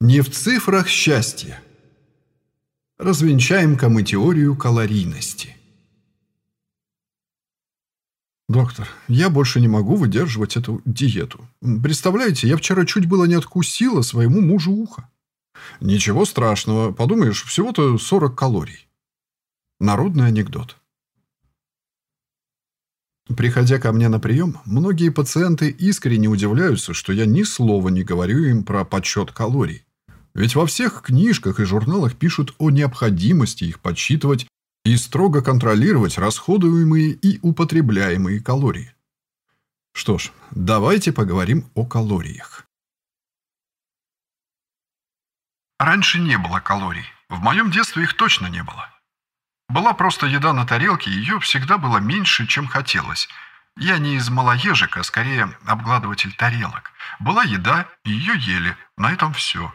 Не в цифрах счастья. Развенчаем-ка мы теорию калорийности. «Доктор, я больше не могу выдерживать эту диету. Представляете, я вчера чуть было не откусила своему мужу ухо». «Ничего страшного. Подумаешь, всего-то 40 калорий». Народный анекдот. Приходя ко мне на прием, многие пациенты искренне удивляются, что я ни слова не говорю им про подсчет калорий. Ведь во всех книжках и журналах пишут о необходимости их подсчитывать и строго контролировать расходуемые и употребляемые калории. Что ж, давайте поговорим о калориях. Раньше не было калорий. В моем детстве их точно не было. Была просто еда на тарелке, ее всегда было меньше, чем хотелось. Я не из малоежек, а скорее обгладыватель тарелок. Была еда, ее ели. На этом все.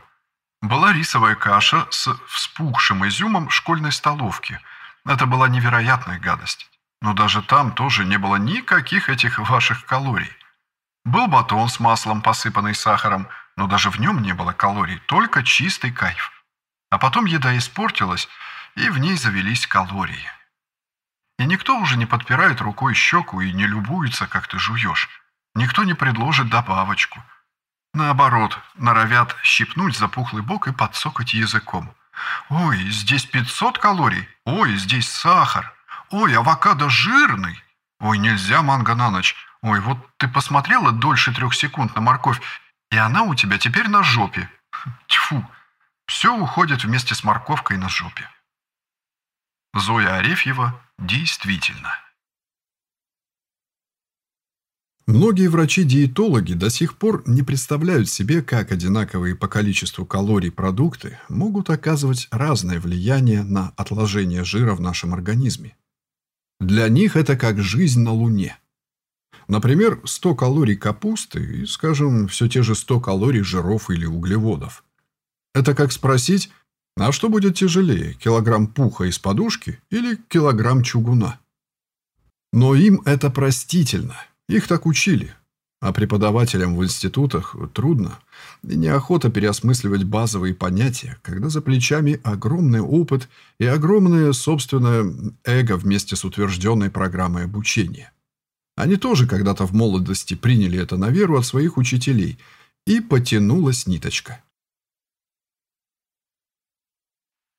Была рисовая каша с вспухшим изюмом школьной столовки. Это была невероятная гадость. Но даже там тоже не было никаких этих ваших калорий. Был батон с маслом, посыпанный сахаром, но даже в нем не было калорий, только чистый кайф. А потом еда испортилась, и в ней завелись калории. И никто уже не подпирает рукой щеку и не любуется, как ты жуешь. Никто не предложит добавочку. Наоборот, норовят щипнуть запухлый бок и подсокать языком. Ой, здесь 500 калорий. Ой, здесь сахар. Ой, авокадо жирный. Ой, нельзя манго на ночь. Ой, вот ты посмотрела дольше трех секунд на морковь, и она у тебя теперь на жопе. Тьфу. Все уходит вместе с морковкой на жопе. Зоя Арефьева действительно. Многие врачи-диетологи до сих пор не представляют себе, как одинаковые по количеству калорий продукты могут оказывать разное влияние на отложение жира в нашем организме. Для них это как жизнь на Луне. Например, 100 калорий капусты и, скажем, все те же 100 калорий жиров или углеводов. Это как спросить, а что будет тяжелее, килограмм пуха из подушки или килограмм чугуна? Но им это простительно. Их так учили. А преподавателям в институтах трудно и неохота переосмысливать базовые понятия, когда за плечами огромный опыт и огромное собственное эго вместе с утвержденной программой обучения. Они тоже когда-то в молодости приняли это на веру от своих учителей, и потянулась ниточка.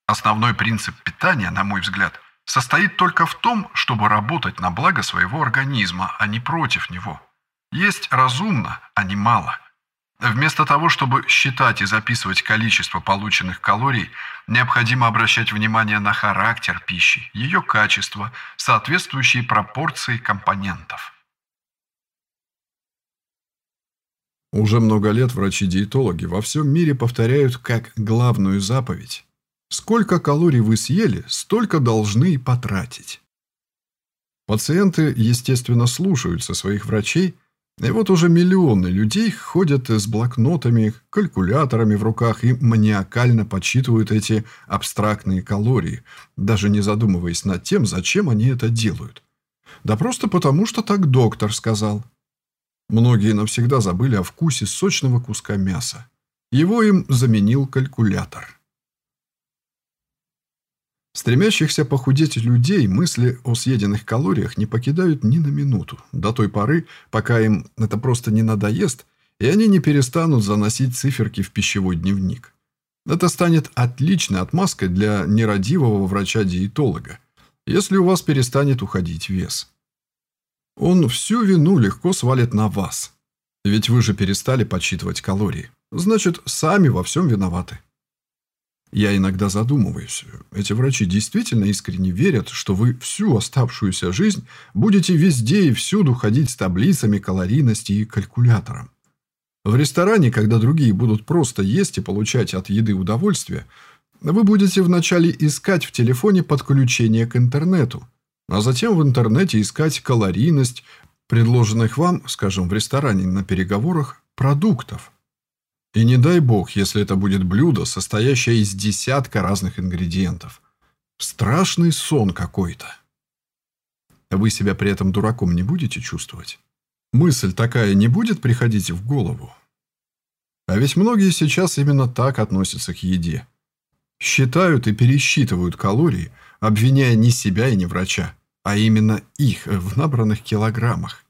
Основной принцип питания, на мой взгляд, состоит только в том, чтобы работать на благо своего организма, а не против него. Есть разумно, а не мало. Вместо того, чтобы считать и записывать количество полученных калорий, необходимо обращать внимание на характер пищи, ее качество, соответствующие пропорции компонентов. Уже много лет врачи-диетологи во всем мире повторяют как главную заповедь Сколько калорий вы съели, столько должны и потратить. Пациенты, естественно, слушаются своих врачей, и вот уже миллионы людей ходят с блокнотами, калькуляторами в руках и маниакально подсчитывают эти абстрактные калории, даже не задумываясь над тем, зачем они это делают. Да просто потому, что так доктор сказал. Многие навсегда забыли о вкусе сочного куска мяса. Его им заменил калькулятор. Стремящихся похудеть людей мысли о съеденных калориях не покидают ни на минуту, до той поры, пока им это просто не надоест, и они не перестанут заносить циферки в пищевой дневник. Это станет отличной отмазкой для нерадивого врача-диетолога, если у вас перестанет уходить вес. Он всю вину легко свалит на вас. Ведь вы же перестали подсчитывать калории. Значит, сами во всем виноваты. Я иногда задумываюсь, эти врачи действительно искренне верят, что вы всю оставшуюся жизнь будете везде и всюду ходить с таблицами калорийности и калькулятором. В ресторане, когда другие будут просто есть и получать от еды удовольствие, вы будете вначале искать в телефоне подключение к интернету, а затем в интернете искать калорийность предложенных вам, скажем, в ресторане на переговорах, продуктов. И не дай бог, если это будет блюдо, состоящее из десятка разных ингредиентов. Страшный сон какой-то. Вы себя при этом дураком не будете чувствовать? Мысль такая не будет приходить в голову? А ведь многие сейчас именно так относятся к еде. Считают и пересчитывают калории, обвиняя не себя и не врача, а именно их в набранных килограммах.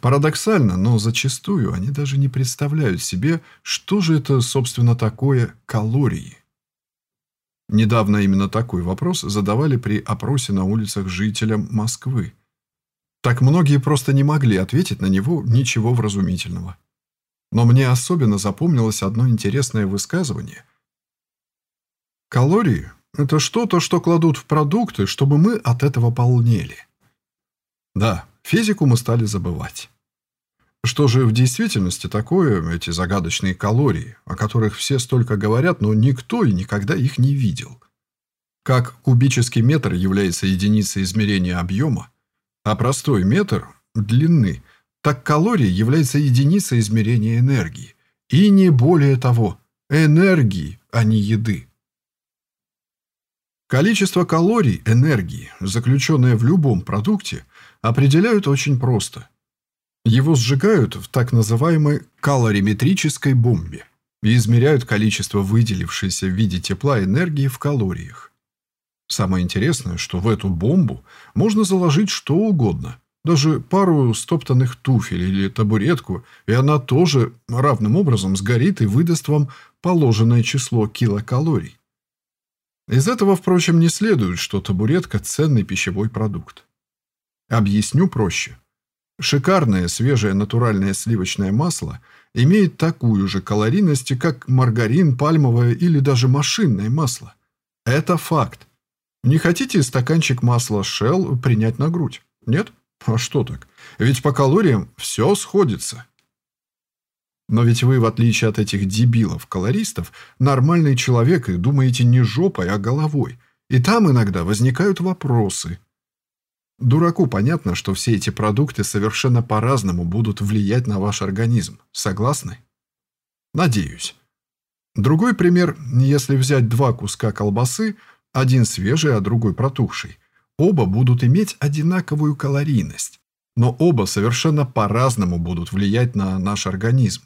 Парадоксально, но зачастую они даже не представляют себе, что же это, собственно, такое калории. Недавно именно такой вопрос задавали при опросе на улицах жителям Москвы. Так многие просто не могли ответить на него ничего вразумительного. Но мне особенно запомнилось одно интересное высказывание. Калории – это что-то, что кладут в продукты, чтобы мы от этого полнели. Да, физику мы стали забывать. Что же в действительности такое эти загадочные калории, о которых все столько говорят, но никто и никогда их не видел? Как кубический метр является единицей измерения объема, а простой метр – длины, так калория является единицей измерения энергии. И не более того, энергии, а не еды. Количество калорий энергии, заключенное в любом продукте, определяют очень просто. Его сжигают в так называемой калориметрической бомбе и измеряют количество выделившейся в виде тепла энергии в калориях. Самое интересное, что в эту бомбу можно заложить что угодно, даже пару стоптанных туфель или табуретку, и она тоже равным образом сгорит и выдаст вам положенное число килокалорий. Из этого, впрочем, не следует, что табуретка – ценный пищевой продукт. Объясню проще. Шикарное свежее натуральное сливочное масло имеет такую же калорийность, как маргарин, пальмовое или даже машинное масло. Это факт. Не хотите стаканчик масла Shell принять на грудь? Нет? А что так? Ведь по калориям все сходится. Но ведь вы, в отличие от этих дебилов-калористов, нормальный человек и думаете не жопой, а головой. И там иногда возникают вопросы – Дураку понятно, что все эти продукты совершенно по-разному будут влиять на ваш организм. Согласны? Надеюсь. Другой пример, если взять два куска колбасы, один свежий, а другой протухший, оба будут иметь одинаковую калорийность, но оба совершенно по-разному будут влиять на наш организм.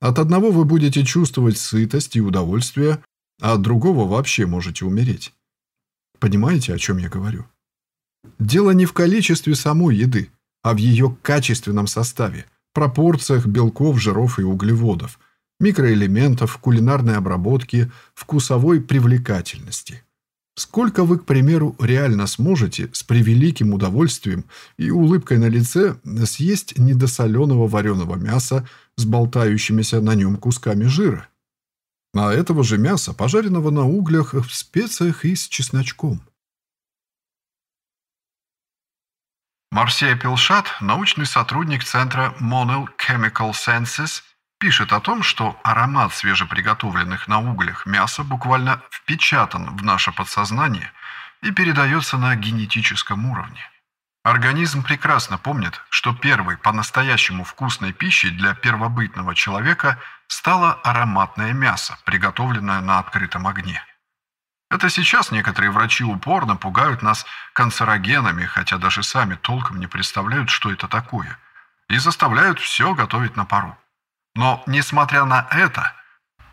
От одного вы будете чувствовать сытость и удовольствие, а от другого вообще можете умереть. Понимаете, о чем я говорю? Дело не в количестве самой еды, а в ее качественном составе, пропорциях белков, жиров и углеводов, микроэлементов, кулинарной обработки, вкусовой привлекательности. Сколько вы, к примеру, реально сможете с превеликим удовольствием и улыбкой на лице съесть недосоленого вареного мяса с болтающимися на нем кусками жира? А этого же мяса, пожаренного на углях в специях и с чесночком – Марсия Пилшат, научный сотрудник центра Monel Chemical Senses, пишет о том, что аромат свежеприготовленных на углях мяса буквально впечатан в наше подсознание и передается на генетическом уровне. Организм прекрасно помнит, что первой по-настоящему вкусной пищей для первобытного человека стало ароматное мясо, приготовленное на открытом огне. Это сейчас некоторые врачи упорно пугают нас канцерогенами, хотя даже сами толком не представляют, что это такое, и заставляют все готовить на пару. Но, несмотря на это,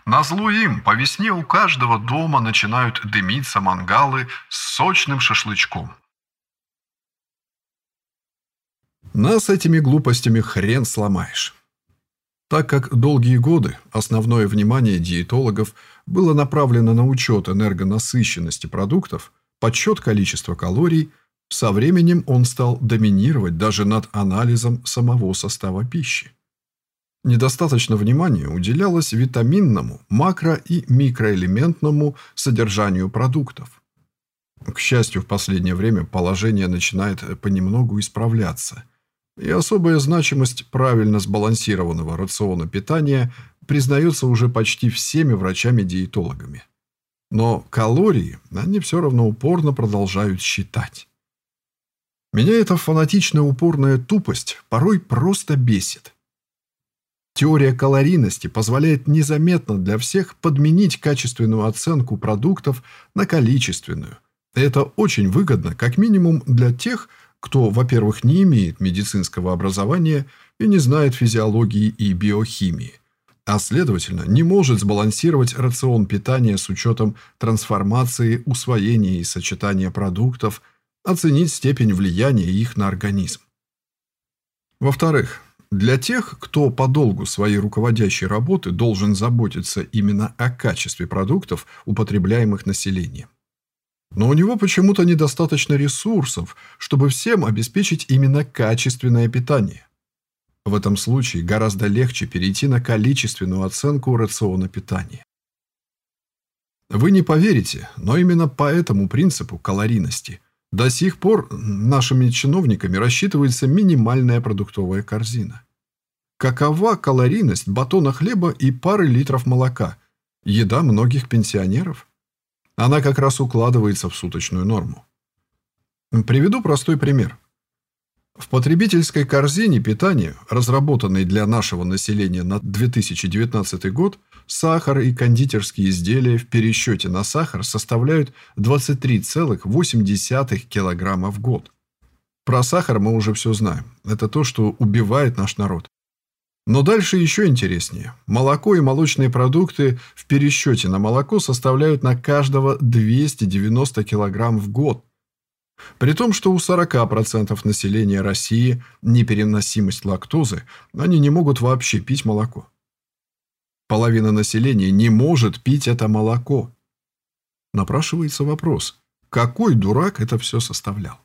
на злу им по весне у каждого дома начинают дымиться мангалы с сочным шашлычком. Нас этими глупостями хрен сломаешь. Так как долгие годы основное внимание диетологов было направлено на учет энергонасыщенности продуктов, подсчет количества калорий, со временем он стал доминировать даже над анализом самого состава пищи. Недостаточно внимания уделялось витаминному, макро- и микроэлементному содержанию продуктов. К счастью, в последнее время положение начинает понемногу исправляться – и особая значимость правильно сбалансированного рациона питания признается уже почти всеми врачами-диетологами. Но калории они все равно упорно продолжают считать. Меня эта фанатичная упорная тупость порой просто бесит. Теория калорийности позволяет незаметно для всех подменить качественную оценку продуктов на количественную. Это очень выгодно, как минимум для тех, кто, во-первых, не имеет медицинского образования и не знает физиологии и биохимии, а следовательно не может сбалансировать рацион питания с учетом трансформации, усвоения и сочетания продуктов, оценить степень влияния их на организм. Во-вторых, для тех, кто по долгу своей руководящей работы должен заботиться именно о качестве продуктов, употребляемых населением. Но у него почему-то недостаточно ресурсов, чтобы всем обеспечить именно качественное питание. В этом случае гораздо легче перейти на количественную оценку рациона питания. Вы не поверите, но именно по этому принципу калорийности до сих пор нашими чиновниками рассчитывается минимальная продуктовая корзина. Какова калорийность батона хлеба и пары литров молока? Еда многих пенсионеров? Она как раз укладывается в суточную норму. Приведу простой пример. В потребительской корзине питания, разработанной для нашего населения на 2019 год, сахар и кондитерские изделия в пересчете на сахар составляют 23,8 кг в год. Про сахар мы уже все знаем. Это то, что убивает наш народ. Но дальше еще интереснее. Молоко и молочные продукты в пересчете на молоко составляют на каждого 290 кг в год. При том, что у 40% населения России непереносимость лактозы, они не могут вообще пить молоко. Половина населения не может пить это молоко. Напрашивается вопрос, какой дурак это все составлял?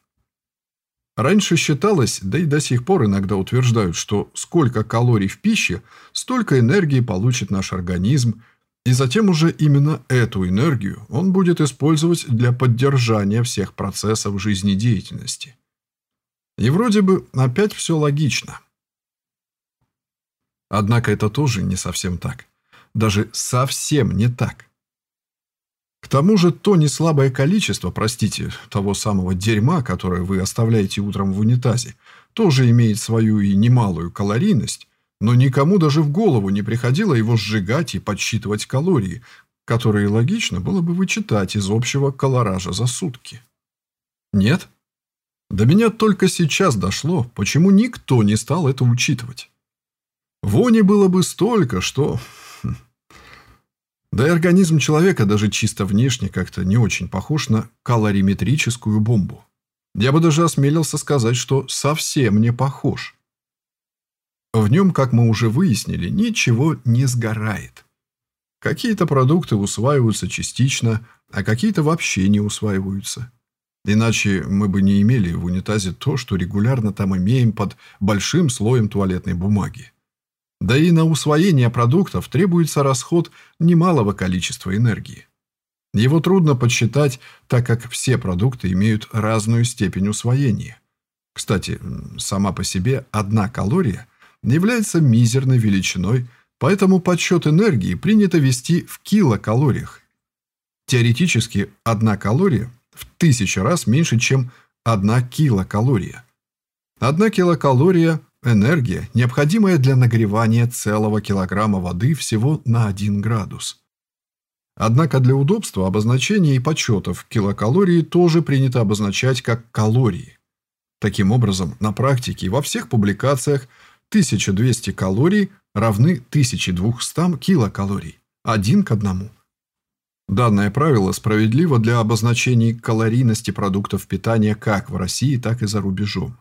Раньше считалось, да и до сих пор иногда утверждают, что сколько калорий в пище, столько энергии получит наш организм, и затем уже именно эту энергию он будет использовать для поддержания всех процессов жизнедеятельности. И вроде бы опять все логично. Однако это тоже не совсем так. Даже совсем не так. К тому же то неслабое количество, простите, того самого дерьма, которое вы оставляете утром в унитазе, тоже имеет свою и немалую калорийность, но никому даже в голову не приходило его сжигать и подсчитывать калории, которые логично было бы вычитать из общего колоража за сутки. Нет? До меня только сейчас дошло, почему никто не стал это учитывать. Вони было бы столько, что... Да и организм человека даже чисто внешне как-то не очень похож на калориметрическую бомбу. Я бы даже осмелился сказать, что совсем не похож. В нем, как мы уже выяснили, ничего не сгорает. Какие-то продукты усваиваются частично, а какие-то вообще не усваиваются. Иначе мы бы не имели в унитазе то, что регулярно там имеем под большим слоем туалетной бумаги. Да и на усвоение продуктов требуется расход немалого количества энергии. Его трудно подсчитать, так как все продукты имеют разную степень усвоения. Кстати, сама по себе одна калория – является мизерной величиной, поэтому подсчет энергии принято вести в килокалориях. Теоретически, одна калория в тысячу раз меньше, чем одна килокалория. Одна килокалория – энергия, необходимая для нагревания целого килограмма воды всего на 1 градус. Однако для удобства обозначения и подсчетов килокалории тоже принято обозначать как калории. Таким образом, на практике во всех публикациях – 1200 калорий равны 1200 килокалорий. Один к одному. Данное правило справедливо для обозначений калорийности продуктов питания как в России, так и за рубежом.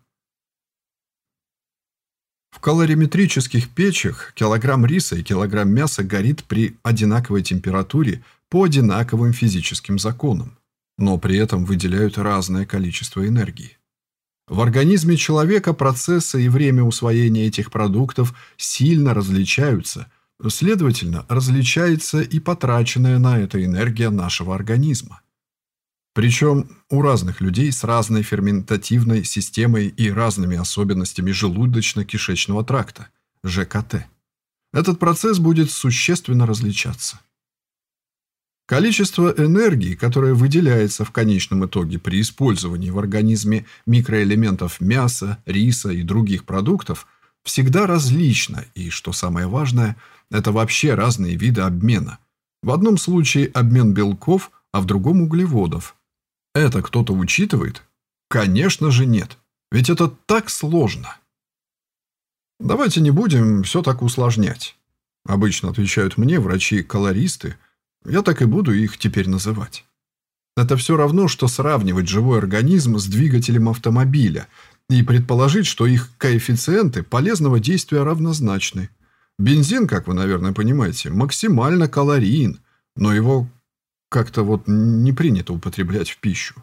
В калориметрических печах килограмм риса и килограмм мяса горит при одинаковой температуре по одинаковым физическим законам, но при этом выделяют разное количество энергии. В организме человека процессы и время усвоения этих продуктов сильно различаются, следовательно, различается и потраченная на это энергия нашего организма. Причем у разных людей с разной ферментативной системой и разными особенностями желудочно-кишечного тракта, ЖКТ. Этот процесс будет существенно различаться. Количество энергии, которое выделяется в конечном итоге при использовании в организме микроэлементов мяса, риса и других продуктов, всегда различно, и, что самое важное, это вообще разные виды обмена. В одном случае обмен белков, а в другом углеводов. Это кто-то учитывает? Конечно же нет. Ведь это так сложно. Давайте не будем все так усложнять. Обычно отвечают мне врачи-колористы. Я так и буду их теперь называть. Это все равно, что сравнивать живой организм с двигателем автомобиля и предположить, что их коэффициенты полезного действия равнозначны. Бензин, как вы, наверное, понимаете, максимально калорийен, но его как-то вот не принято употреблять в пищу.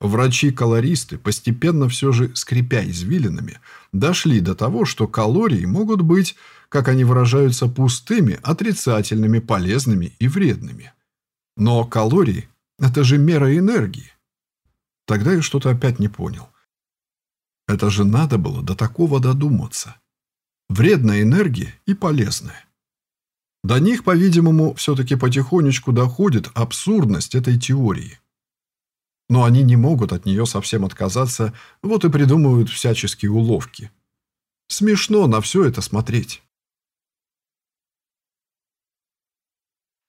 Врачи-колористы, постепенно все же скрипя извилинами, дошли до того, что калории могут быть, как они выражаются, пустыми, отрицательными, полезными и вредными. Но калории – это же мера энергии. Тогда я что-то опять не понял. Это же надо было до такого додуматься. Вредная энергия и полезная. До них, по-видимому, все-таки потихонечку доходит абсурдность этой теории. Но они не могут от нее совсем отказаться, вот и придумывают всяческие уловки. Смешно на все это смотреть.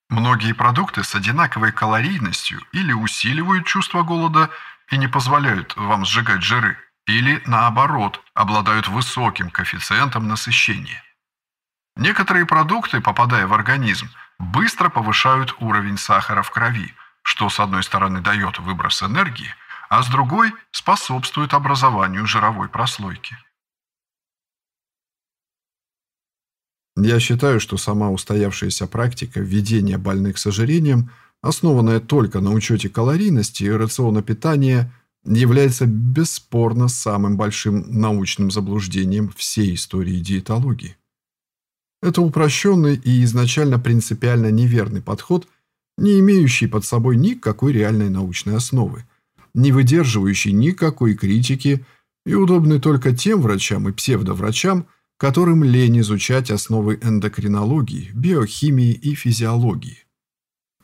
Многие продукты с одинаковой калорийностью или усиливают чувство голода и не позволяют вам сжигать жиры, или, наоборот, обладают высоким коэффициентом насыщения. Некоторые продукты, попадая в организм, быстро повышают уровень сахара в крови, что с одной стороны дает выброс энергии, а с другой способствует образованию жировой прослойки. Я считаю, что сама устоявшаяся практика введения больных с ожирением, основанная только на учете калорийности и рациона питания, является бесспорно самым большим научным заблуждением всей истории диетологии. Это упрощенный и изначально принципиально неверный подход, не имеющий под собой никакой реальной научной основы, не выдерживающий никакой критики и удобный только тем врачам и псевдоврачам, которым лень изучать основы эндокринологии, биохимии и физиологии.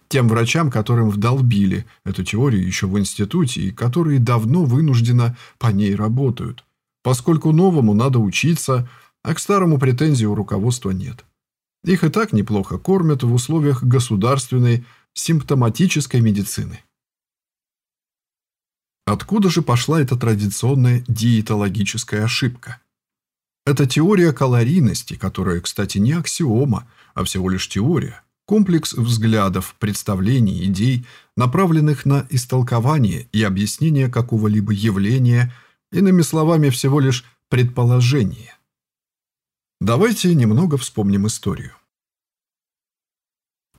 Тем врачам, которым вдолбили эту теорию еще в институте и которые давно вынужденно по ней работают, поскольку новому надо учиться – а к старому претензий у руководства нет. Их и так неплохо кормят в условиях государственной симптоматической медицины. Откуда же пошла эта традиционная диетологическая ошибка? Это теория калорийности, которая, кстати, не аксиома, а всего лишь теория, комплекс взглядов, представлений, идей, направленных на истолкование и объяснение какого-либо явления, иными словами, всего лишь предположение. Давайте немного вспомним историю.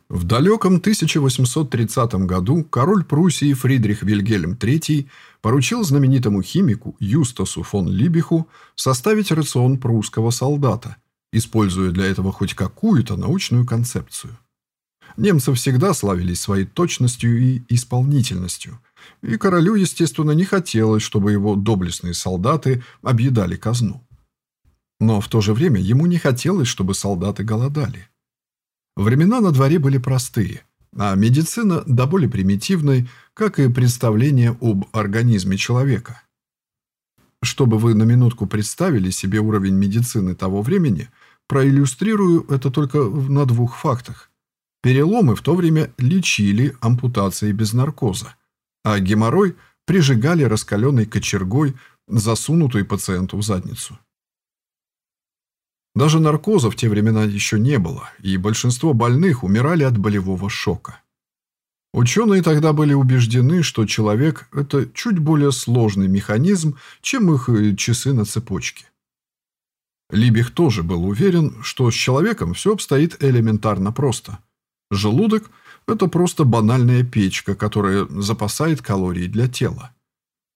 В далеком 1830 году король Пруссии Фридрих Вильгельм III поручил знаменитому химику Юстасу фон Либиху составить рацион прусского солдата, используя для этого хоть какую-то научную концепцию. Немцы всегда славились своей точностью и исполнительностью, и королю, естественно, не хотелось, чтобы его доблестные солдаты объедали казну. Но в то же время ему не хотелось, чтобы солдаты голодали. Времена на дворе были простые, а медицина до боли примитивной, как и представление об организме человека. Чтобы вы на минутку представили себе уровень медицины того времени, проиллюстрирую это только на двух фактах. Переломы в то время лечили ампутацией без наркоза, а геморрой прижигали раскаленной кочергой, засунутой пациенту в задницу. Даже наркоза в те времена еще не было, и большинство больных умирали от болевого шока. Ученые тогда были убеждены, что человек – это чуть более сложный механизм, чем их э, часы на цепочке. Либих тоже был уверен, что с человеком все обстоит элементарно просто. Желудок – это просто банальная печка, которая запасает калории для тела.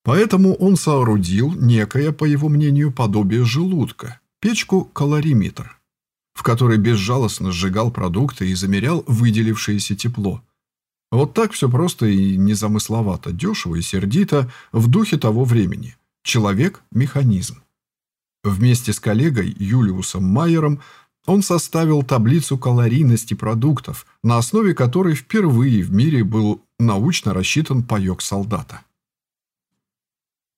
Поэтому он соорудил некое, по его мнению, подобие желудка, печку-калориметр, в которой безжалостно сжигал продукты и замерял выделившееся тепло. Вот так все просто и незамысловато, дешево и сердито в духе того времени. Человек – механизм. Вместе с коллегой Юлиусом Майером он составил таблицу калорийности продуктов, на основе которой впервые в мире был научно рассчитан паёк солдата.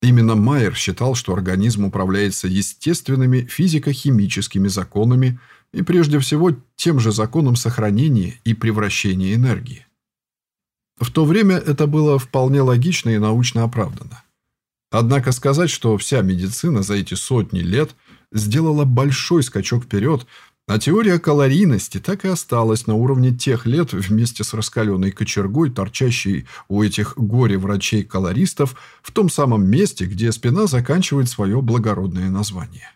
Именно Майер считал, что организм управляется естественными физико-химическими законами и прежде всего тем же законом сохранения и превращения энергии. В то время это было вполне логично и научно оправдано. Однако сказать, что вся медицина за эти сотни лет сделала большой скачок вперед, А теория калорийности так и осталась на уровне тех лет вместе с раскаленной кочергой, торчащей у этих горе-врачей-калористов в том самом месте, где спина заканчивает свое благородное название.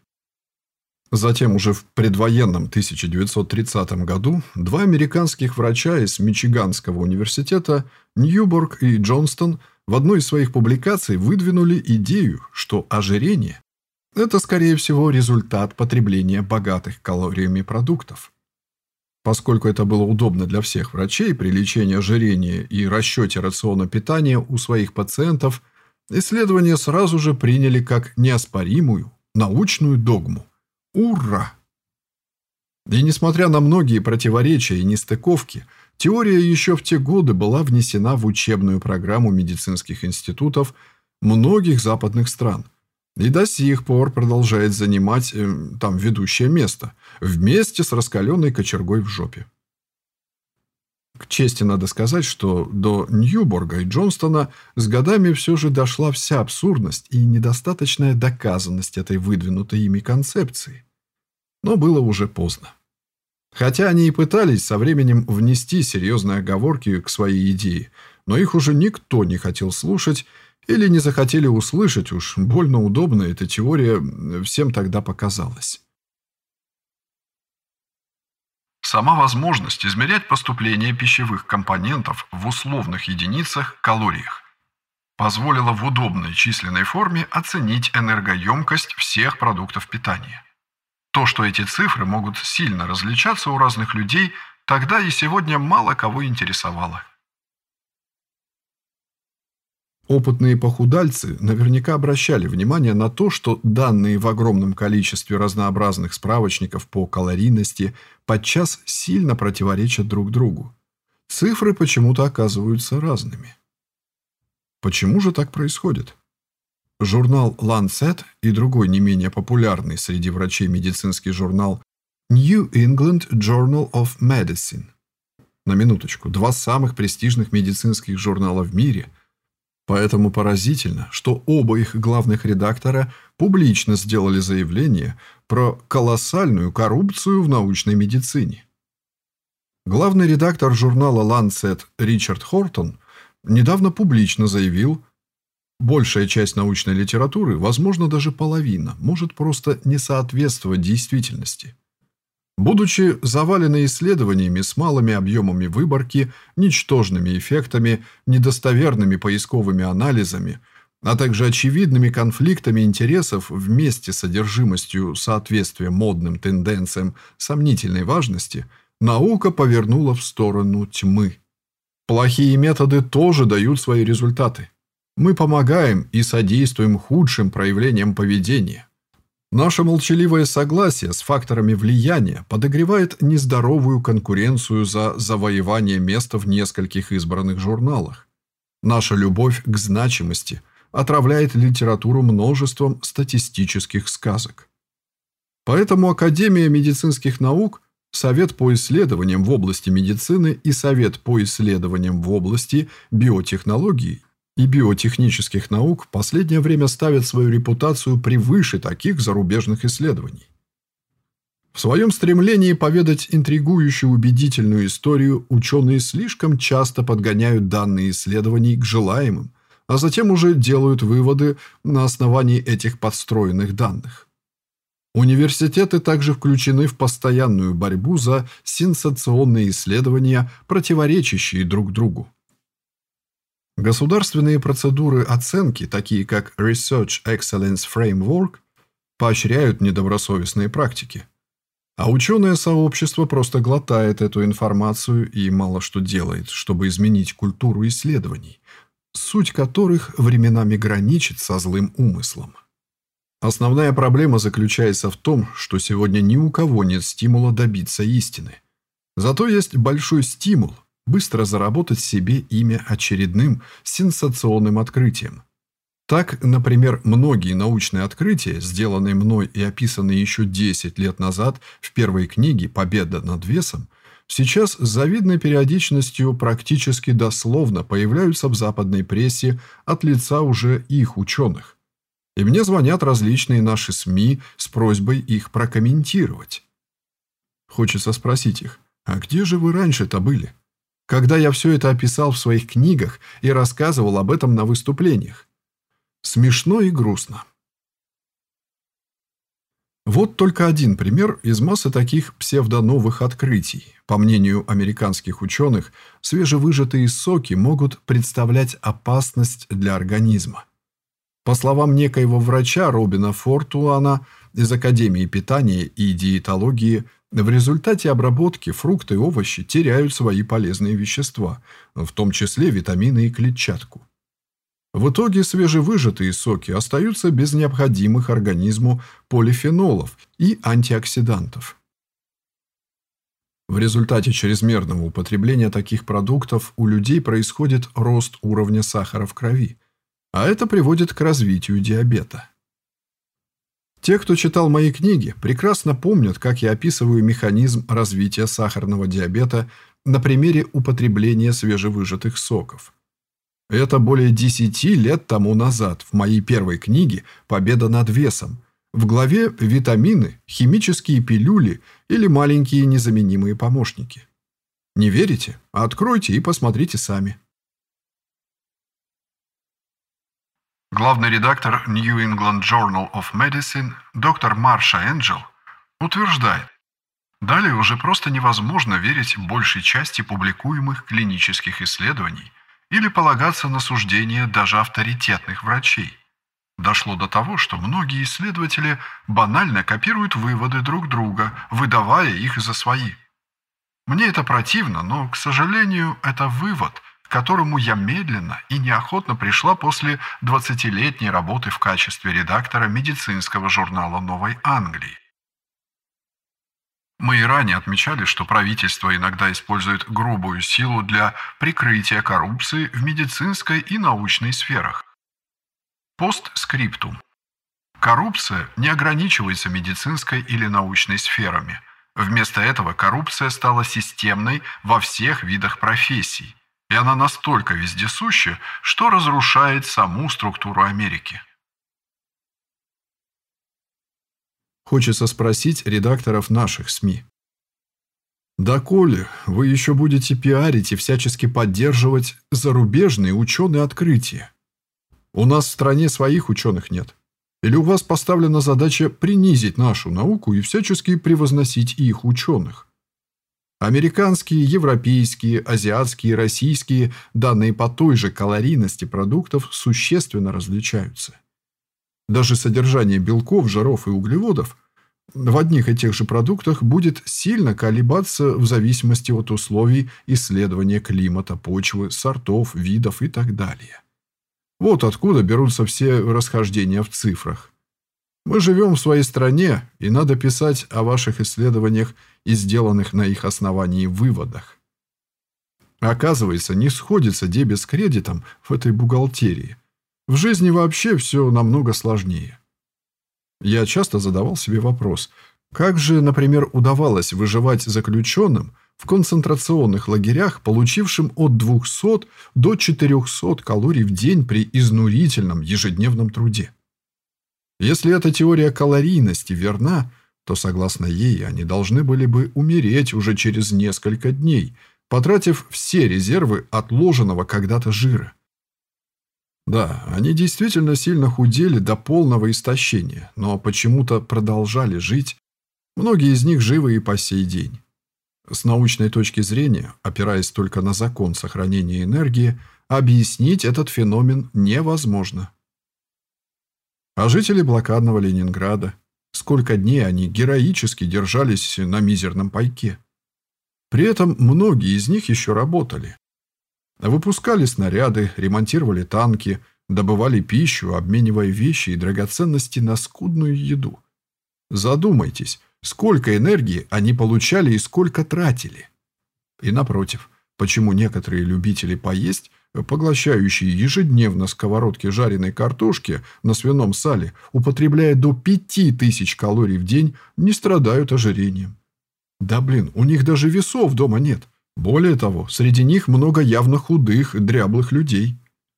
Затем уже в предвоенном 1930 году два американских врача из Мичиганского университета, Ньюборг и Джонстон, в одной из своих публикаций выдвинули идею, что ожирение это, скорее всего, результат потребления богатых калориями продуктов. Поскольку это было удобно для всех врачей при лечении ожирения и расчете рациона питания у своих пациентов, исследования сразу же приняли как неоспоримую научную догму. Ура! И несмотря на многие противоречия и нестыковки, теория еще в те годы была внесена в учебную программу медицинских институтов многих западных стран – и до сих пор продолжает занимать э, там ведущее место, вместе с раскаленной кочергой в жопе. К чести надо сказать, что до Ньюборга и Джонстона с годами все же дошла вся абсурдность и недостаточная доказанность этой выдвинутой ими концепции. Но было уже поздно. Хотя они и пытались со временем внести серьезные оговорки к своей идее, но их уже никто не хотел слушать, или не захотели услышать, уж больно удобно эта теория всем тогда показалась. Сама возможность измерять поступление пищевых компонентов в условных единицах калориях позволила в удобной численной форме оценить энергоемкость всех продуктов питания. То, что эти цифры могут сильно различаться у разных людей, тогда и сегодня мало кого интересовало. Опытные похудальцы наверняка обращали внимание на то, что данные в огромном количестве разнообразных справочников по калорийности подчас сильно противоречат друг другу. Цифры почему-то оказываются разными. Почему же так происходит? Журнал Lancet и другой не менее популярный среди врачей медицинский журнал New England Journal of Medicine. На минуточку, два самых престижных медицинских журнала в мире – Поэтому поразительно, что оба их главных редактора публично сделали заявление про колоссальную коррупцию в научной медицине. Главный редактор журнала Lancet Ричард Хортон недавно публично заявил, большая часть научной литературы, возможно, даже половина, может просто не соответствовать действительности. Будучи завалены исследованиями с малыми объемами выборки, ничтожными эффектами, недостоверными поисковыми анализами, а также очевидными конфликтами интересов вместе с содержимостью соответствия модным тенденциям сомнительной важности, наука повернула в сторону тьмы. Плохие методы тоже дают свои результаты. Мы помогаем и содействуем худшим проявлениям поведения. Наше молчаливое согласие с факторами влияния подогревает нездоровую конкуренцию за завоевание места в нескольких избранных журналах. Наша любовь к значимости отравляет литературу множеством статистических сказок. Поэтому Академия медицинских наук, Совет по исследованиям в области медицины и Совет по исследованиям в области биотехнологий и биотехнических наук последнее время ставят свою репутацию превыше таких зарубежных исследований. В своем стремлении поведать интригующую убедительную историю ученые слишком часто подгоняют данные исследований к желаемым, а затем уже делают выводы на основании этих подстроенных данных. Университеты также включены в постоянную борьбу за сенсационные исследования, противоречащие друг другу. Государственные процедуры оценки, такие как Research Excellence Framework, поощряют недобросовестные практики. А ученое сообщество просто глотает эту информацию и мало что делает, чтобы изменить культуру исследований, суть которых временами граничит со злым умыслом. Основная проблема заключается в том, что сегодня ни у кого нет стимула добиться истины. Зато есть большой стимул – быстро заработать себе имя очередным сенсационным открытием. Так, например, многие научные открытия, сделанные мной и описанные еще 10 лет назад в первой книге «Победа над весом», сейчас с завидной периодичностью практически дословно появляются в западной прессе от лица уже их ученых. И мне звонят различные наши СМИ с просьбой их прокомментировать. Хочется спросить их, а где же вы раньше-то были? Когда я все это описал в своих книгах и рассказывал об этом на выступлениях. Смешно и грустно. Вот только один пример из массы таких псевдоновых открытий. По мнению американских ученых, свежевыжатые соки могут представлять опасность для организма. По словам некоего врача Робина Фортуана из Академии питания и диетологии, в результате обработки фрукты и овощи теряют свои полезные вещества, в том числе витамины и клетчатку. В итоге свежевыжатые соки остаются без необходимых организму полифенолов и антиоксидантов. В результате чрезмерного употребления таких продуктов у людей происходит рост уровня сахара в крови, а это приводит к развитию диабета. Те, кто читал мои книги, прекрасно помнят, как я описываю механизм развития сахарного диабета на примере употребления свежевыжатых соков – это более десяти лет тому назад, в моей первой книге «Победа над весом», в главе «Витамины, химические пилюли или маленькие незаменимые помощники». Не верите? Откройте и посмотрите сами. Главный редактор New England Journal of Medicine доктор Марша Энджел утверждает, далее уже просто невозможно верить большей части публикуемых клинических исследований – или полагаться на суждения даже авторитетных врачей. Дошло до того, что многие исследователи банально копируют выводы друг друга, выдавая их за свои. Мне это противно, но, к сожалению, это вывод, к которому я медленно и неохотно пришла после 20-летней работы в качестве редактора медицинского журнала Новой Англии. Мы и ранее отмечали, что правительство иногда использует грубую силу для прикрытия коррупции в медицинской и научной сферах. Постскриптум. Коррупция не ограничивается медицинской или научной сферами. Вместо этого коррупция стала системной во всех видах профессий, и она настолько вездесуща, что разрушает саму структуру Америки. Хочется спросить редакторов наших СМИ. Доколе вы еще будете пиарить и всячески поддерживать зарубежные ученые открытия? У нас в стране своих ученых нет. Или у вас поставлена задача принизить нашу науку и всячески превозносить их ученых? Американские, европейские, азиатские, российские данные по той же калорийности продуктов существенно различаются. Даже содержание белков, жиров и углеводов в одних и тех же продуктах будет сильно колебаться в зависимости от условий исследования климата, почвы, сортов, видов и так далее. Вот откуда берутся все расхождения в цифрах. Мы живем в своей стране, и надо писать о ваших исследованиях и сделанных на их основании выводах. Оказывается, не сходится дебет с кредитом в этой бухгалтерии – в жизни вообще все намного сложнее. Я часто задавал себе вопрос, как же, например, удавалось выживать заключенным в концентрационных лагерях, получившим от 200 до 400 калорий в день при изнурительном ежедневном труде. Если эта теория калорийности верна, то, согласно ей, они должны были бы умереть уже через несколько дней, потратив все резервы отложенного когда-то жира. Да, они действительно сильно худели до полного истощения, но почему-то продолжали жить. Многие из них живы и по сей день. С научной точки зрения, опираясь только на закон сохранения энергии, объяснить этот феномен невозможно. А жители блокадного Ленинграда, сколько дней они героически держались на мизерном пайке. При этом многие из них еще работали. Выпускали снаряды, ремонтировали танки, добывали пищу, обменивая вещи и драгоценности на скудную еду. Задумайтесь, сколько энергии они получали и сколько тратили. И напротив, почему некоторые любители поесть, поглощающие ежедневно сковородки жареной картошки на свином сале, употребляя до 5000 калорий в день, не страдают ожирением? Да блин, у них даже весов дома нет. Более того, среди них много явно худых, дряблых людей.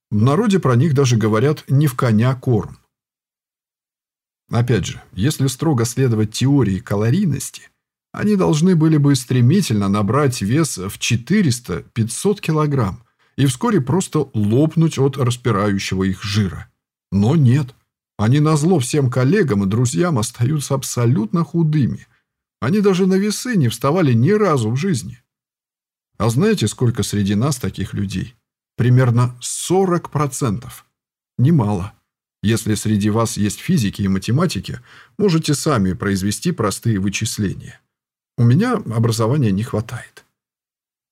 В народе про них даже говорят «не в коня корм». Опять же, если строго следовать теории калорийности, они должны были бы стремительно набрать вес в 400-500 килограмм и вскоре просто лопнуть от распирающего их жира. Но нет. Они назло всем коллегам и друзьям остаются абсолютно худыми. Они даже на весы не вставали ни разу в жизни. А знаете, сколько среди нас таких людей? Примерно 40%. Немало. Если среди вас есть физики и математики, можете сами произвести простые вычисления. У меня образования не хватает.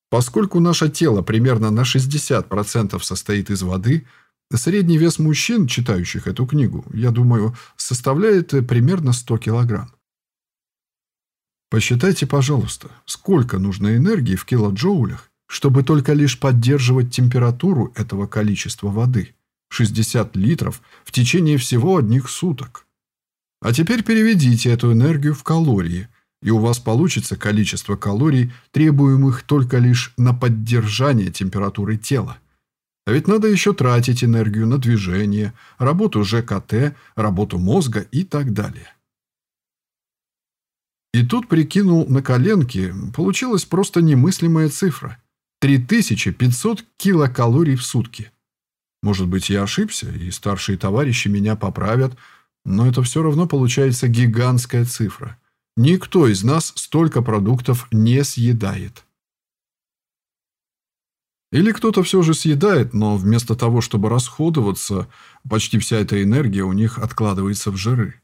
Поскольку наше тело примерно на 60% состоит из воды, средний вес мужчин, читающих эту книгу, я думаю, составляет примерно 100 килограмм. Посчитайте, пожалуйста, сколько нужно энергии в килоджоулях, чтобы только лишь поддерживать температуру этого количества воды – 60 литров в течение всего одних суток. А теперь переведите эту энергию в калории, и у вас получится количество калорий, требуемых только лишь на поддержание температуры тела. А ведь надо еще тратить энергию на движение, работу ЖКТ, работу мозга и так далее. И тут прикинул на коленке, получилась просто немыслимая цифра. 3500 килокалорий в сутки. Может быть, я ошибся, и старшие товарищи меня поправят, но это все равно получается гигантская цифра. Никто из нас столько продуктов не съедает. Или кто-то все же съедает, но вместо того, чтобы расходоваться, почти вся эта энергия у них откладывается в жиры.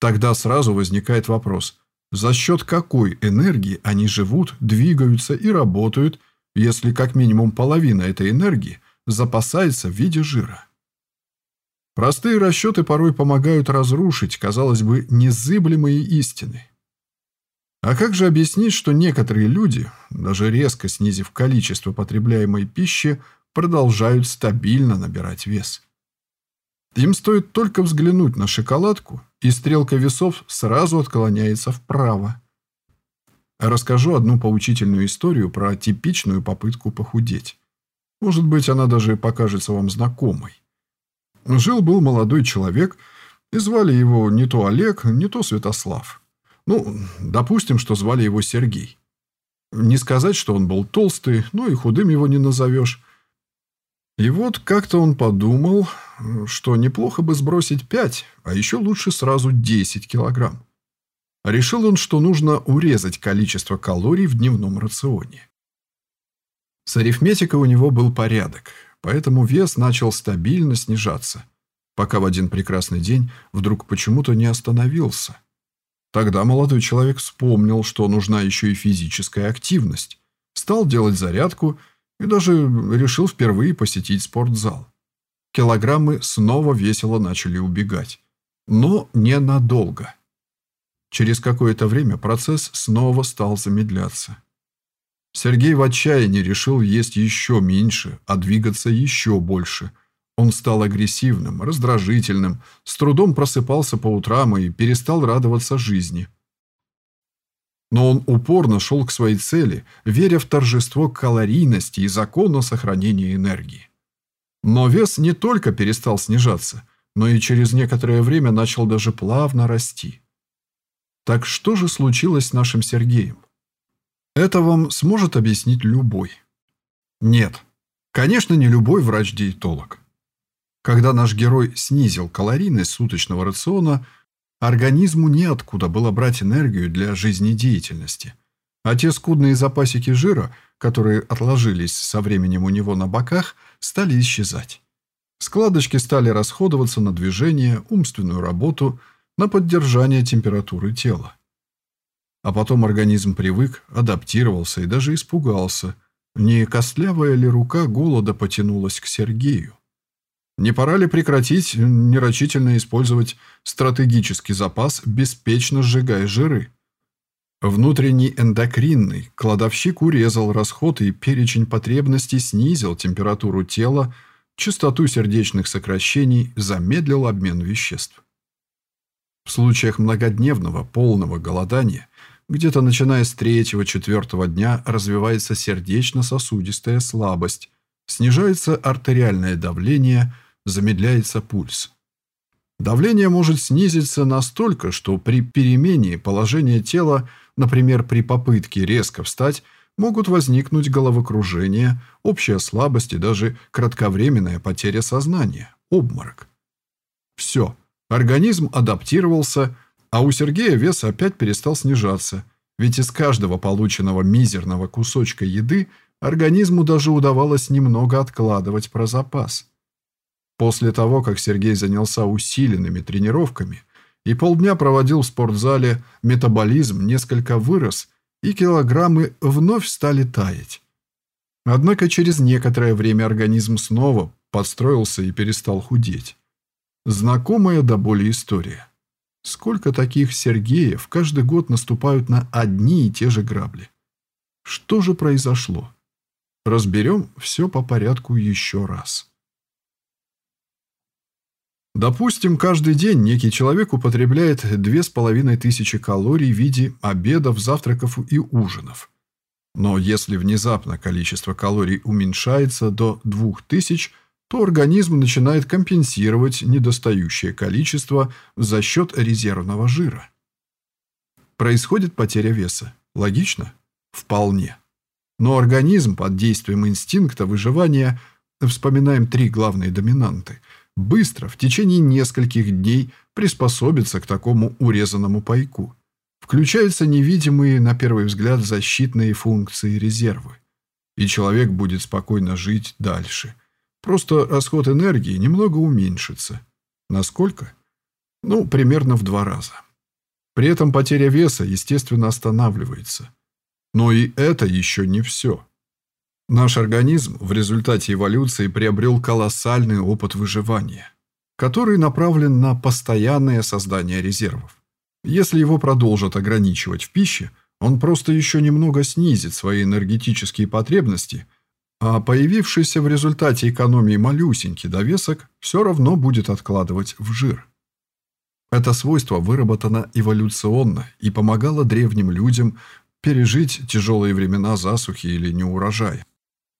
Тогда сразу возникает вопрос, за счет какой энергии они живут, двигаются и работают, если как минимум половина этой энергии запасается в виде жира. Простые расчеты порой помогают разрушить, казалось бы, незыблемые истины. А как же объяснить, что некоторые люди, даже резко снизив количество потребляемой пищи, продолжают стабильно набирать вес? Им стоит только взглянуть на шоколадку, и стрелка весов сразу отклоняется вправо. Расскажу одну поучительную историю про типичную попытку похудеть. Может быть, она даже покажется вам знакомой. Жил-был молодой человек, и звали его не то Олег, не то Святослав. Ну, допустим, что звали его Сергей. Не сказать, что он был толстый, но и худым его не назовешь. И вот как-то он подумал, что неплохо бы сбросить 5, а еще лучше сразу 10 килограмм. Решил он, что нужно урезать количество калорий в дневном рационе. С арифметикой у него был порядок, поэтому вес начал стабильно снижаться, пока в один прекрасный день вдруг почему-то не остановился. Тогда молодой человек вспомнил, что нужна еще и физическая активность, стал делать зарядку и даже решил впервые посетить спортзал. Килограммы снова весело начали убегать. Но ненадолго. Через какое-то время процесс снова стал замедляться. Сергей в отчаянии решил есть еще меньше, а двигаться еще больше. Он стал агрессивным, раздражительным, с трудом просыпался по утрам и перестал радоваться жизни. Но он упорно шел к своей цели, веря в торжество калорийности и закон о сохранении энергии. Но вес не только перестал снижаться, но и через некоторое время начал даже плавно расти. Так что же случилось с нашим Сергеем? Это вам сможет объяснить любой. Нет, конечно, не любой врач-диетолог. Когда наш герой снизил калорийность суточного рациона, организму неоткуда было брать энергию для жизнедеятельности. А те скудные запасики жира, которые отложились со временем у него на боках, стали исчезать. Складочки стали расходоваться на движение, умственную работу, на поддержание температуры тела. А потом организм привык, адаптировался и даже испугался. Не костлявая ли рука голода потянулась к Сергею? Не пора ли прекратить нерочительно использовать стратегический запас, беспечно сжигая жиры? Внутренний эндокринный кладовщик урезал расход и перечень потребностей снизил температуру тела, частоту сердечных сокращений, замедлил обмен веществ. В случаях многодневного полного голодания где-то начиная с третьего-четвертого дня развивается сердечно-сосудистая слабость, снижается артериальное давление, замедляется пульс. Давление может снизиться настолько, что при перемене положения тела например, при попытке резко встать, могут возникнуть головокружение, общая слабость и даже кратковременная потеря сознания, обморок. Все, организм адаптировался, а у Сергея вес опять перестал снижаться, ведь из каждого полученного мизерного кусочка еды организму даже удавалось немного откладывать про запас. После того, как Сергей занялся усиленными тренировками и полдня проводил в спортзале, метаболизм несколько вырос, и килограммы вновь стали таять. Однако через некоторое время организм снова подстроился и перестал худеть. Знакомая до боли история. Сколько таких Сергеев каждый год наступают на одни и те же грабли? Что же произошло? Разберем все по порядку еще раз. Допустим, каждый день некий человек употребляет 2500 калорий в виде обедов, завтраков и ужинов. Но если внезапно количество калорий уменьшается до 2000 то организм начинает компенсировать недостающее количество за счет резервного жира. Происходит потеря веса. Логично? Вполне. Но организм под действием инстинкта выживания, вспоминаем три главные доминанты, быстро, в течение нескольких дней приспособится к такому урезанному пайку. Включаются невидимые, на первый взгляд, защитные функции резервы. И человек будет спокойно жить дальше – Просто расход энергии немного уменьшится. Насколько? Ну, примерно в два раза. При этом потеря веса, естественно, останавливается. Но и это еще не все. Наш организм в результате эволюции приобрел колоссальный опыт выживания, который направлен на постоянное создание резервов. Если его продолжат ограничивать в пище, он просто еще немного снизит свои энергетические потребности а появившийся в результате экономии малюсенький довесок все равно будет откладывать в жир. Это свойство выработано эволюционно и помогало древним людям пережить тяжелые времена засухи или неурожая.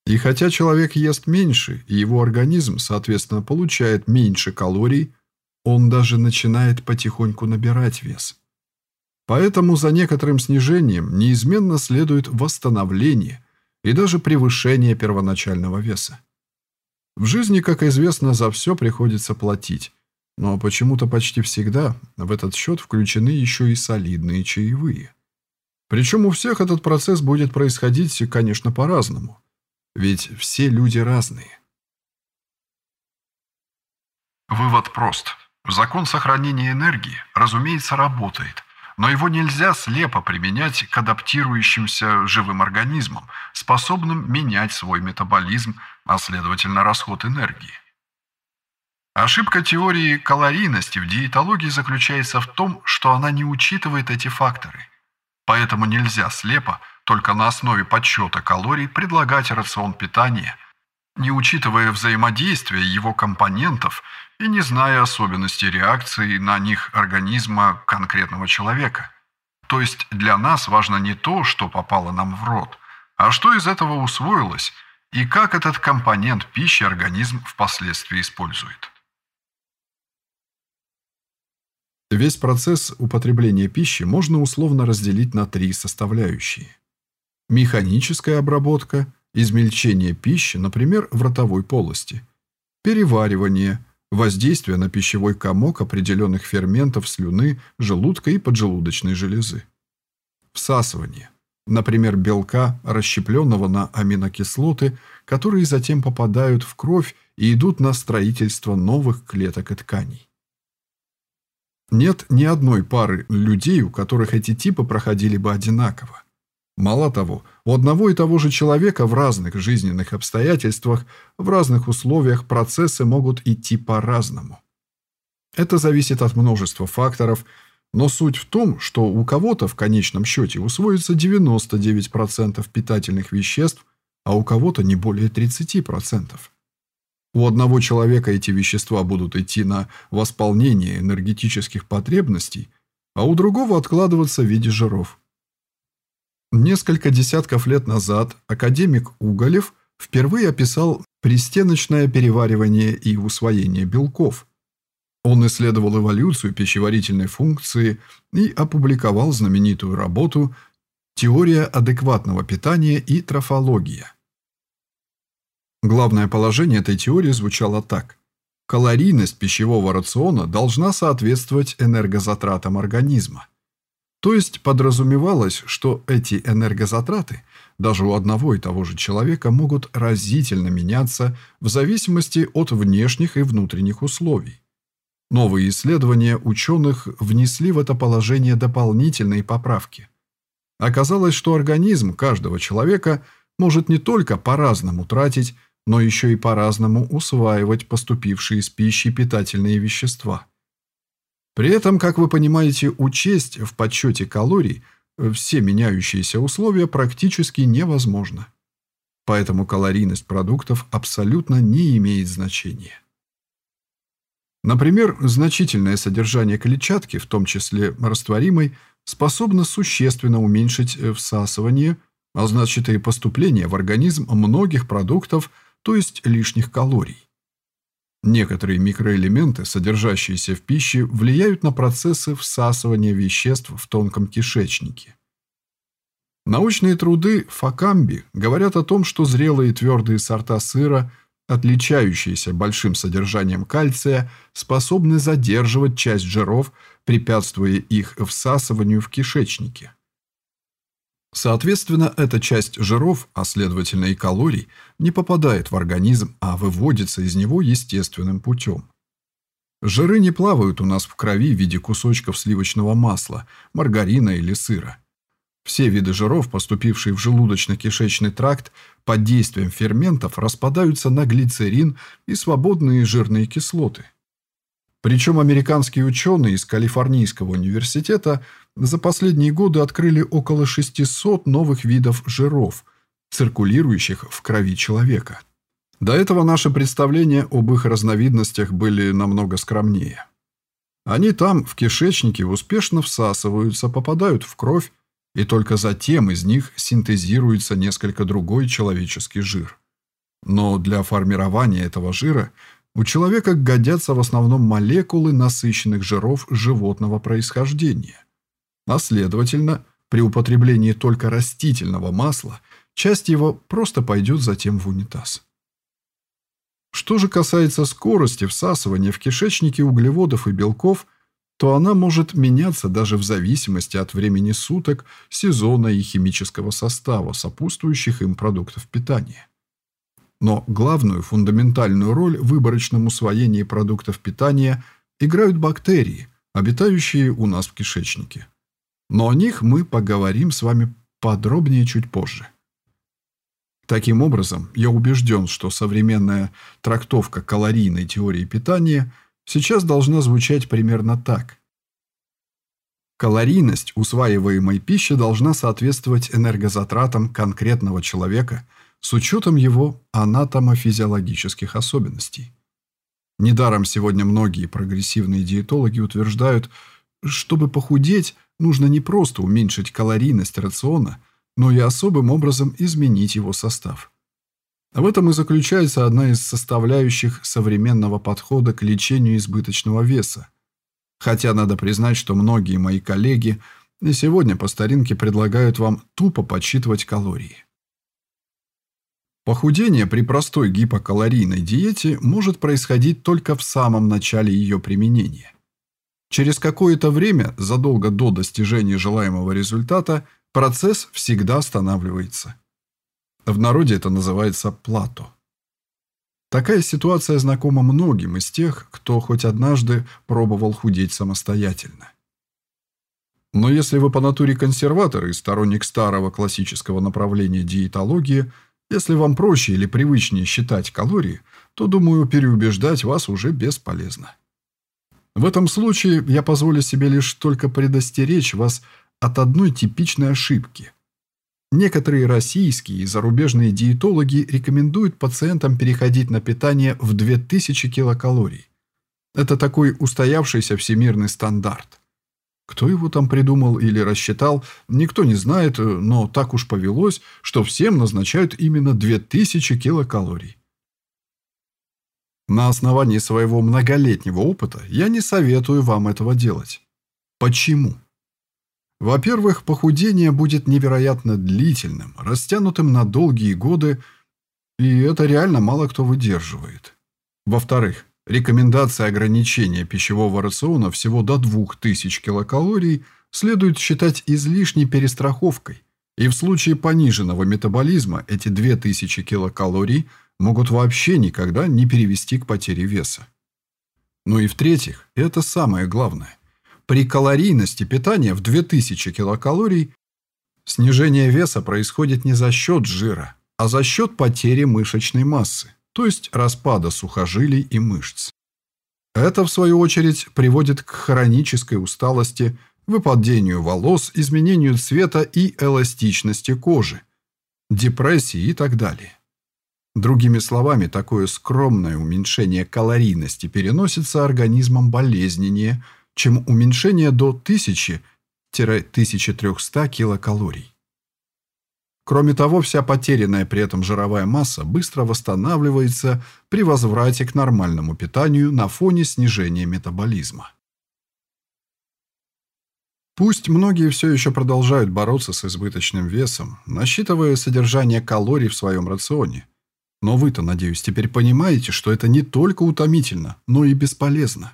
И хотя человек ест меньше, и его организм, соответственно, получает меньше калорий, он даже начинает потихоньку набирать вес. Поэтому за некоторым снижением неизменно следует восстановление, и даже превышение первоначального веса. В жизни, как известно, за все приходится платить, но почему-то почти всегда в этот счет включены еще и солидные чаевые. Причем у всех этот процесс будет происходить, конечно, по-разному. Ведь все люди разные. Вывод прост. Закон сохранения энергии, разумеется, работает – но его нельзя слепо применять к адаптирующимся живым организмам, способным менять свой метаболизм, а следовательно расход энергии. Ошибка теории калорийности в диетологии заключается в том, что она не учитывает эти факторы. Поэтому нельзя слепо, только на основе подсчета калорий, предлагать рацион питания, не учитывая взаимодействия его компонентов и не зная особенностей реакции на них организма конкретного человека. То есть для нас важно не то, что попало нам в рот, а что из этого усвоилось и как этот компонент пищи организм впоследствии использует. Весь процесс употребления пищи можно условно разделить на три составляющие. Механическая обработка, измельчение пищи, например, в ротовой полости, переваривание – воздействие на пищевой комок определенных ферментов слюны, желудка и поджелудочной железы. Всасывание. Например, белка, расщепленного на аминокислоты, которые затем попадают в кровь и идут на строительство новых клеток и тканей. Нет ни одной пары людей, у которых эти типы проходили бы одинаково. Мало того, у одного и того же человека в разных жизненных обстоятельствах, в разных условиях процессы могут идти по-разному. Это зависит от множества факторов, но суть в том, что у кого-то в конечном счете усвоится 99% питательных веществ, а у кого-то не более 30%. У одного человека эти вещества будут идти на восполнение энергетических потребностей, а у другого откладываться в виде жиров. Несколько десятков лет назад академик Уголев впервые описал пристеночное переваривание и усвоение белков. Он исследовал эволюцию пищеварительной функции и опубликовал знаменитую работу «Теория адекватного питания и трофология». Главное положение этой теории звучало так. Калорийность пищевого рациона должна соответствовать энергозатратам организма. То есть подразумевалось, что эти энергозатраты даже у одного и того же человека могут разительно меняться в зависимости от внешних и внутренних условий. Новые исследования ученых внесли в это положение дополнительные поправки. Оказалось, что организм каждого человека может не только по-разному тратить, но еще и по-разному усваивать поступившие из пищи питательные вещества. При этом, как вы понимаете, учесть в подсчете калорий все меняющиеся условия практически невозможно. Поэтому калорийность продуктов абсолютно не имеет значения. Например, значительное содержание клетчатки, в том числе растворимой, способно существенно уменьшить всасывание, а значит и поступление в организм многих продуктов, то есть лишних калорий. Некоторые микроэлементы, содержащиеся в пище, влияют на процессы всасывания веществ в тонком кишечнике. Научные труды Факамби говорят о том, что зрелые твердые сорта сыра, отличающиеся большим содержанием кальция, способны задерживать часть жиров, препятствуя их всасыванию в кишечнике. Соответственно, эта часть жиров, а следовательно и калорий, не попадает в организм, а выводится из него естественным путем. Жиры не плавают у нас в крови в виде кусочков сливочного масла, маргарина или сыра. Все виды жиров, поступившие в желудочно-кишечный тракт, под действием ферментов распадаются на глицерин и свободные жирные кислоты. Причем американские ученые из Калифорнийского университета за последние годы открыли около 600 новых видов жиров, циркулирующих в крови человека. До этого наши представления об их разновидностях были намного скромнее. Они там, в кишечнике, успешно всасываются, попадают в кровь, и только затем из них синтезируется несколько другой человеческий жир. Но для формирования этого жира – у человека годятся в основном молекулы насыщенных жиров животного происхождения. А следовательно, при употреблении только растительного масла, часть его просто пойдет затем в унитаз. Что же касается скорости всасывания в кишечнике углеводов и белков, то она может меняться даже в зависимости от времени суток, сезона и химического состава сопутствующих им продуктов питания. Но главную фундаментальную роль в выборочном усвоении продуктов питания играют бактерии, обитающие у нас в кишечнике. Но о них мы поговорим с вами подробнее чуть позже. Таким образом, я убежден, что современная трактовка калорийной теории питания сейчас должна звучать примерно так. Калорийность усваиваемой пищи должна соответствовать энергозатратам конкретного человека – с учетом его анатомофизиологических особенностей. Недаром сегодня многие прогрессивные диетологи утверждают, чтобы похудеть, нужно не просто уменьшить калорийность рациона, но и особым образом изменить его состав. В этом и заключается одна из составляющих современного подхода к лечению избыточного веса. Хотя надо признать, что многие мои коллеги и сегодня по старинке предлагают вам тупо подсчитывать калории. Похудение при простой гипокалорийной диете может происходить только в самом начале ее применения. Через какое-то время, задолго до достижения желаемого результата, процесс всегда останавливается. В народе это называется плато. Такая ситуация знакома многим из тех, кто хоть однажды пробовал худеть самостоятельно. Но если вы по натуре консерватор и сторонник старого классического направления диетологии – если вам проще или привычнее считать калории, то, думаю, переубеждать вас уже бесполезно. В этом случае я позволю себе лишь только предостеречь вас от одной типичной ошибки. Некоторые российские и зарубежные диетологи рекомендуют пациентам переходить на питание в 2000 килокалорий. Это такой устоявшийся всемирный стандарт. Кто его там придумал или рассчитал, никто не знает, но так уж повелось, что всем назначают именно 2000 килокалорий. На основании своего многолетнего опыта я не советую вам этого делать. Почему? Во-первых, похудение будет невероятно длительным, растянутым на долгие годы, и это реально мало кто выдерживает. Во-вторых, рекомендация ограничения пищевого рациона всего до 2000 килокалорий следует считать излишней перестраховкой, и в случае пониженного метаболизма эти 2000 килокалорий могут вообще никогда не перевести к потере веса. Ну и в-третьих, это самое главное. При калорийности питания в 2000 килокалорий снижение веса происходит не за счет жира, а за счет потери мышечной массы, то есть распада сухожилий и мышц. Это, в свою очередь, приводит к хронической усталости, выпадению волос, изменению цвета и эластичности кожи, депрессии и так далее. Другими словами, такое скромное уменьшение калорийности переносится организмом болезненнее, чем уменьшение до 1000-1300 килокалорий. Кроме того, вся потерянная при этом жировая масса быстро восстанавливается при возврате к нормальному питанию на фоне снижения метаболизма. Пусть многие все еще продолжают бороться с избыточным весом, насчитывая содержание калорий в своем рационе. Но вы-то, надеюсь, теперь понимаете, что это не только утомительно, но и бесполезно.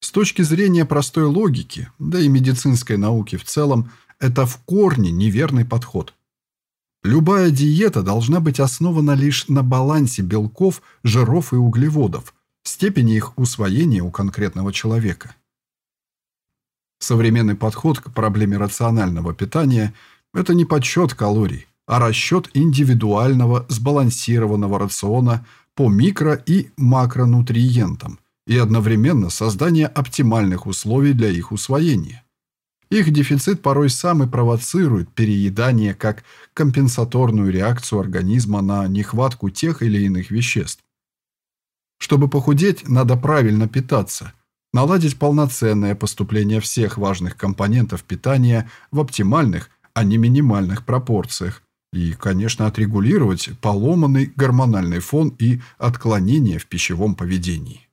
С точки зрения простой логики, да и медицинской науки в целом, это в корне неверный подход. Любая диета должна быть основана лишь на балансе белков, жиров и углеводов, степени их усвоения у конкретного человека. Современный подход к проблеме рационального питания – это не подсчет калорий, а расчет индивидуального сбалансированного рациона по микро- и макронутриентам и одновременно создание оптимальных условий для их усвоения. Их дефицит порой сам и провоцирует переедание как компенсаторную реакцию организма на нехватку тех или иных веществ. Чтобы похудеть, надо правильно питаться – наладить полноценное поступление всех важных компонентов питания в оптимальных, а не минимальных пропорциях, и, конечно, отрегулировать поломанный гормональный фон и отклонения в пищевом поведении.